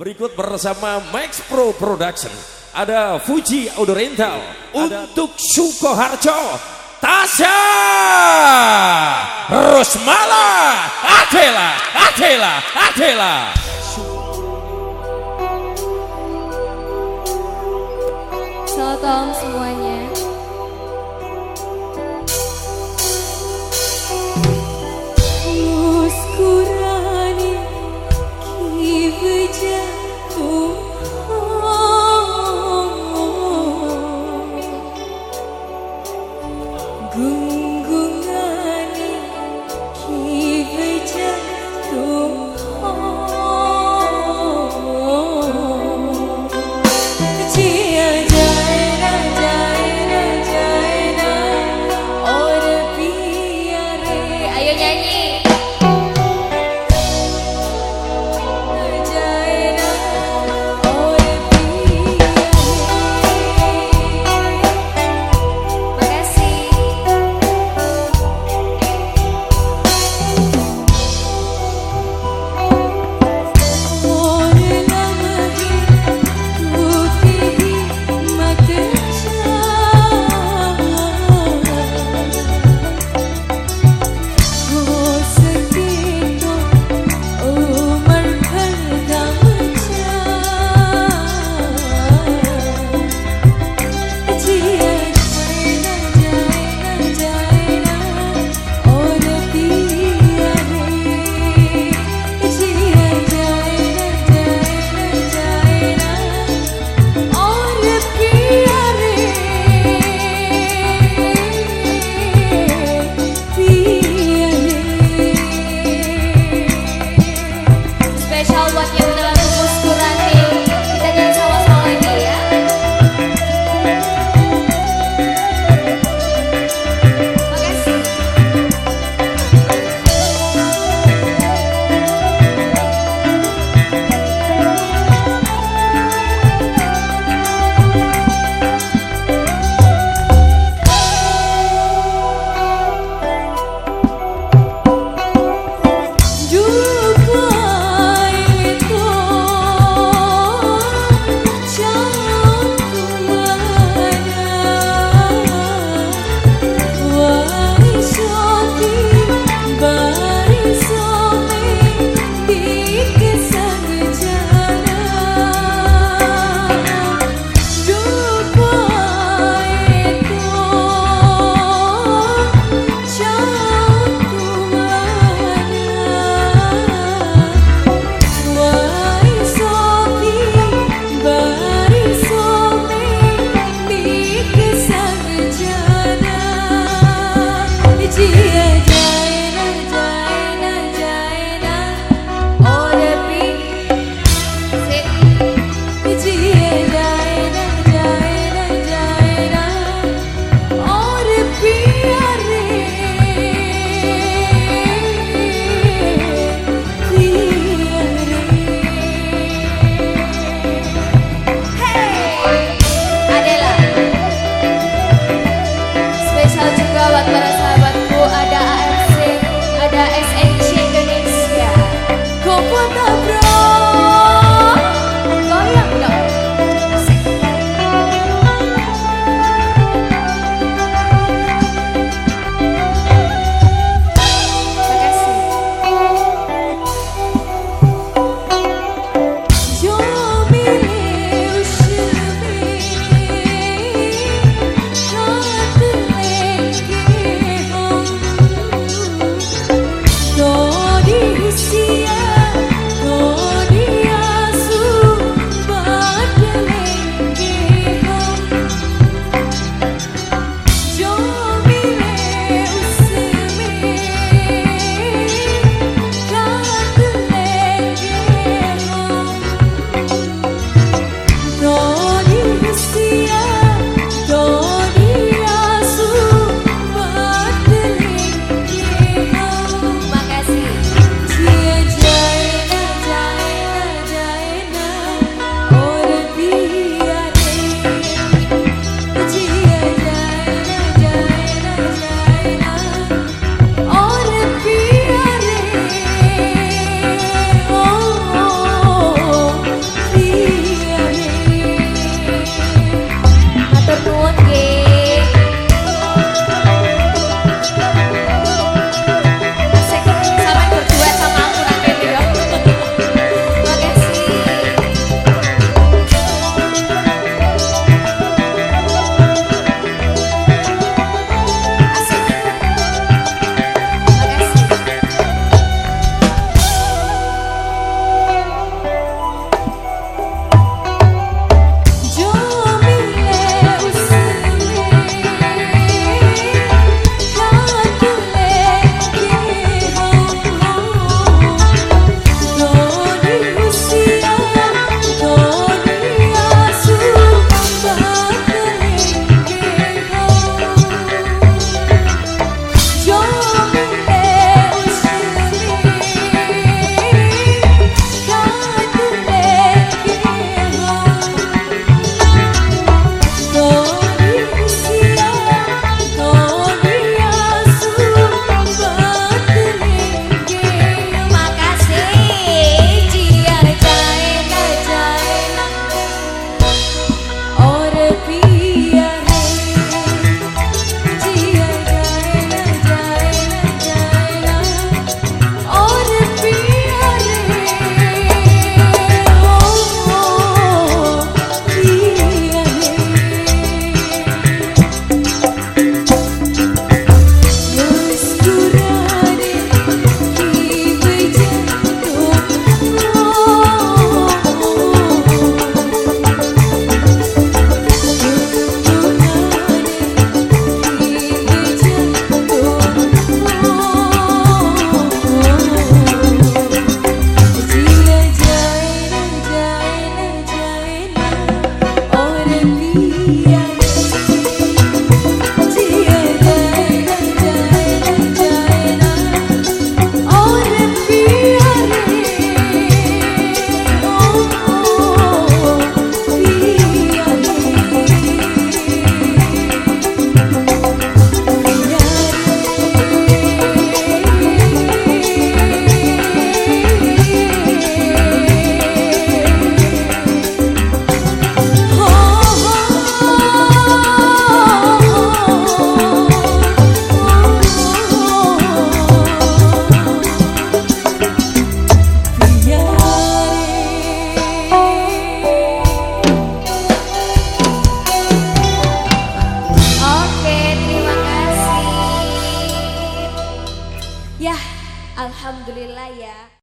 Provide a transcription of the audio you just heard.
Berikut bersama Max Pro Production. Ada Fuji Audio Rental untuk Sukoharjo. Tasya Rosmala. Adela Adela Adela. Malam semuanya no